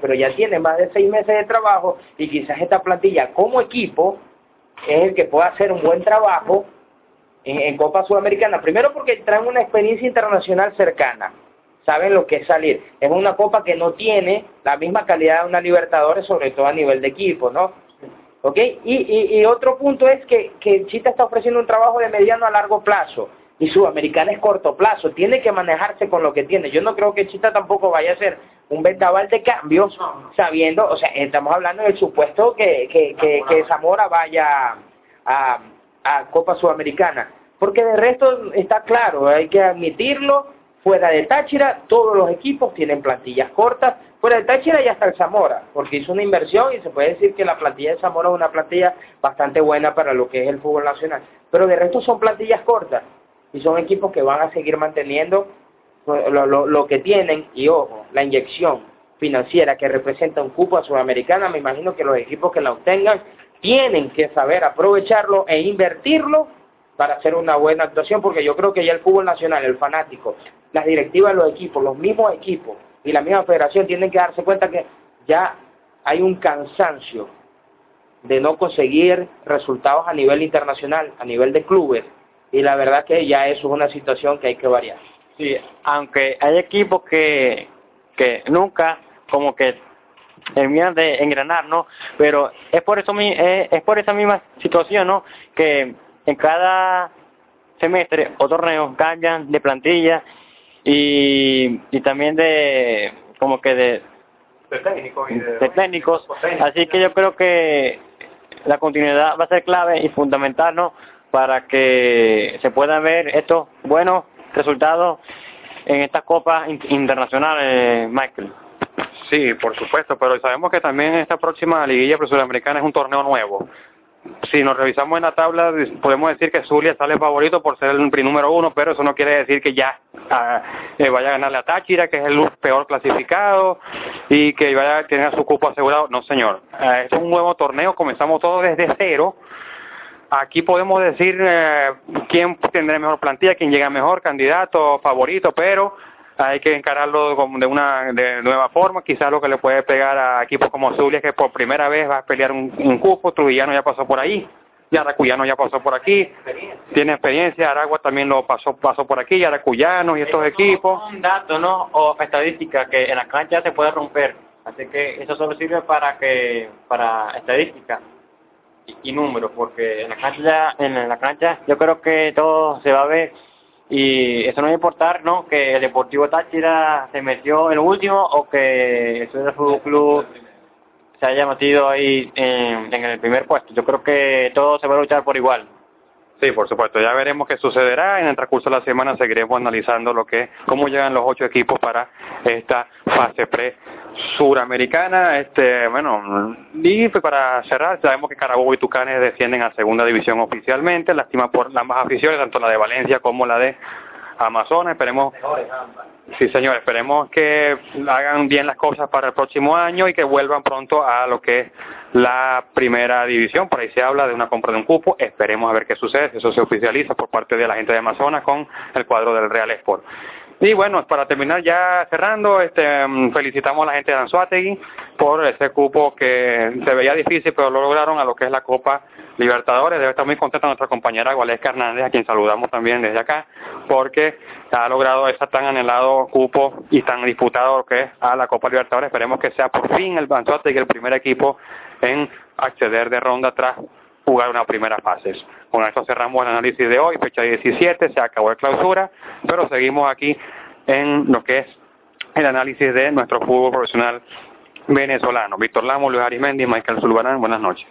pero ya tiene más de seis meses de trabajo y quizás esta plantilla como equipo es el que pueda hacer un buen trabajo en, Copa Sudamericana. Primero porque traen una experiencia internacional cercana, saben lo que es salir. Es una copa que no tiene la misma calidad de una Libertadores, sobre todo a nivel de equipo, ¿no? ¿Ok? Y, y, otro punto es que, que Chita está ofreciendo un trabajo de mediano a largo plazo y Sudamericana es corto plazo, tiene que manejarse con lo que tiene. Yo no creo que Chita tampoco vaya a ser un vendaval de cambios, sabiendo, o sea, estamos hablando del supuesto que, que, que, Zamora vaya a, a Copa Sudamericana, porque de resto está claro, hay que admitirlo, fuera de Táchira todos los equipos tienen plantillas cortas, fuera de Táchira ya está el Zamora, porque hizo una inversión y se puede decir que la plantilla de Zamora es una plantilla bastante buena para lo que es el fútbol nacional, pero de resto son plantillas cortas y son equipos que van a seguir manteniendo lo, lo, que tienen y ojo, la inyección financiera que representa un cupo a Sudamericana, me imagino que los equipos que la obtengan tienen que saber aprovecharlo e invertirlo para hacer una buena actuación, porque yo creo que ya el fútbol nacional, el fanático, las directivas de los equipos, los mismos equipos y la misma federación tienen que darse cuenta que ya hay un cansancio de no conseguir resultados a nivel internacional, a nivel de clubes, y la verdad que ya eso es una situación que hay que variar. Sí, aunque hay equipos que, que nunca como que terminan de engranar, ¿no? Pero es por eso es por esa misma situación, ¿no? Que en cada semestre o torneo cambian de plantilla y, y también de como que de, de técnicos, así que yo creo que la continuidad va a ser clave y fundamental ¿no? Para que se puedan ver estos buenos resultados en estas copas internacionales, Michael. Sí, por supuesto, pero sabemos que también esta próxima liguilla suramericana es un torneo nuevo si nos revisamos en la tabla, podemos decir que Zulia sale favorito por ser el número uno, pero eso no quiere decir que ya ah, eh, vaya a ganarle a Táchira, que es el peor clasificado, y que vaya a tener su cupo asegurado. No, señor. Ah, es un nuevo torneo, comenzamos todo desde cero. Aquí podemos decir eh, quién tendrá mejor plantilla, quién llega mejor, candidato, favorito, pero hay que encararlo de una nueva forma, quizás lo que le puede pegar a equipos como Zulia que por primera vez va a pelear un, un cupo, Trujillano ya pasó por ahí, Yaracuyano ya pasó por aquí, tiene experiencia, Aragua también lo pasó pasó por aquí, Yaracuyano y estos equipos. Un dato, ¿no? O estadística que en la cancha se puede romper, así que eso solo sirve para que para estadística y, y números, porque en la cancha en la cancha yo creo que todo se va a ver y eso no va a importar, ¿no? Que el Deportivo Táchira se metió en el último o que el Fútbol Club se haya metido ahí en el primer puesto. Yo creo que todo se va a luchar por igual. Sí, por supuesto. Ya veremos qué sucederá. En el transcurso de la semana seguiremos analizando lo que, cómo llegan los ocho equipos para esta fase pre suramericana. Este, bueno, y para cerrar, sabemos que Carabobo y Tucanes descienden a segunda división oficialmente. Lástima por ambas aficiones, tanto la de Valencia como la de Amazonas. Esperemos Sí, señor, esperemos que hagan bien las cosas para el próximo año y que vuelvan pronto a lo que es la primera división. Por ahí se habla de una compra de un cupo. Esperemos a ver qué sucede. Eso se oficializa por parte de la gente de Amazonas con el cuadro del Real Sport. Y bueno, para terminar ya cerrando, este, mm, felicitamos a la gente de Anzuategui por ese cupo que se veía difícil, pero lo lograron a lo que es la Copa Libertadores. Debe estar muy contenta nuestra compañera Gualesca Hernández, a quien saludamos también desde acá, porque ha logrado ese tan anhelado cupo y tan disputado que es a la Copa Libertadores. Esperemos que sea por fin el Anzuategui el primer equipo en acceder de ronda tras jugar una primera fase. Con esto cerramos el análisis de hoy, fecha 17, se acabó la clausura, pero seguimos aquí en lo que es el análisis de nuestro fútbol profesional venezolano. Víctor Lamo, Luis Arimendi, Michael Zulbarán, buenas noches.